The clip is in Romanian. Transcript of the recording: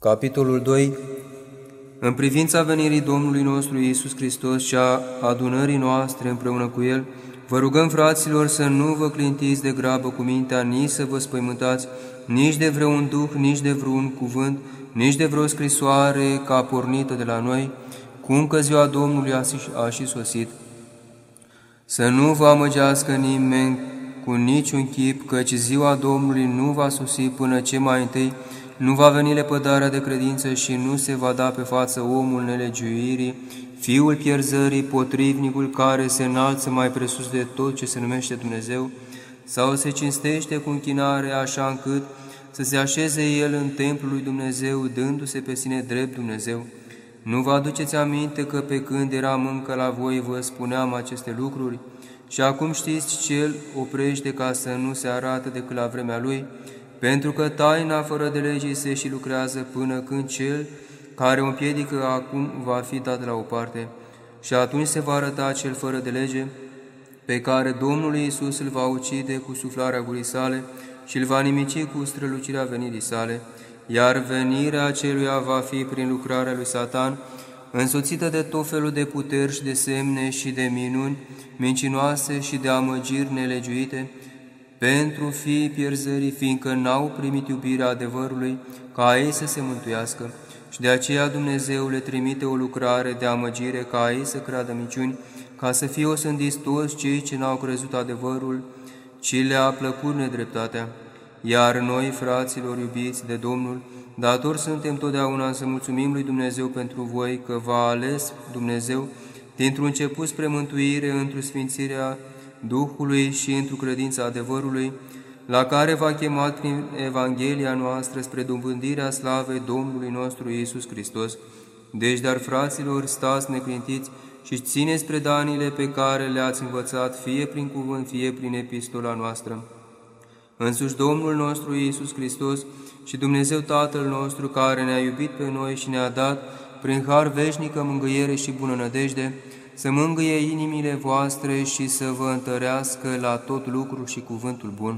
Capitolul 2 În privința venirii Domnului nostru Iisus Hristos și a adunării noastre împreună cu El, vă rugăm, fraților, să nu vă clintiți de grabă cu mintea, nici să vă spăimântați, nici de vreun duh, nici de vreun cuvânt, nici de vreo scrisoare ca pornită de la noi, cum că ziua Domnului a, a și sosit. Să nu vă amăgească nimeni cu niciun chip, căci ziua Domnului nu va sosi până ce mai întâi nu va veni lepădarea de credință și nu se va da pe față omul nelegiuirii, fiul pierzării, potrivnicul care se înalță mai presus de tot ce se numește Dumnezeu, sau se cinstește cu închinare așa încât să se așeze el în templul lui Dumnezeu, dându-se pe sine drept Dumnezeu. Nu vă aduceți aminte că pe când eram încă la voi vă spuneam aceste lucruri? Și acum știți ce el oprește ca să nu se arată decât la vremea lui, pentru că taina fără de legii se și lucrează până când cel care o împiedică acum va fi dat la o parte. Și atunci se va arăta cel fără de lege pe care Domnul Iisus îl va ucide cu suflarea gurii sale și îl va nimici cu strălucirea venirii sale, iar venirea aceluia va fi prin lucrarea lui Satan, însoțită de tot felul de puteri și de semne și de minuni mincinoase și de amăgiri nelegiuite, pentru fii pierzării, fiindcă n-au primit iubirea adevărului ca ei să se mântuiască, și de aceea Dumnezeu le trimite o lucrare de amăgire ca ei să creadă minciuni, ca să fie osândiți toți cei ce n-au crezut adevărul, ci le-a plăcut nedreptatea. Iar noi, fraților iubiți de Domnul, dator suntem totdeauna să mulțumim lui Dumnezeu pentru voi că v-a ales Dumnezeu dintr-un început spre mântuire, într-o sfințirea Duhului și într credința adevărului, la care v-a chemat prin Evanghelia noastră spre dobândirea slavei Domnului nostru Iisus Hristos. Deci, dar, fraților, stați neclintiți și țineți predanile pe care le-ați învățat, fie prin cuvânt, fie prin epistola noastră. Însuși Domnul nostru Iisus Hristos și Dumnezeu Tatăl nostru, care ne-a iubit pe noi și ne-a dat, prin har veșnică mângâiere și bună nădejde, să mângâie inimile voastre și să vă întărească la tot lucru și cuvântul bun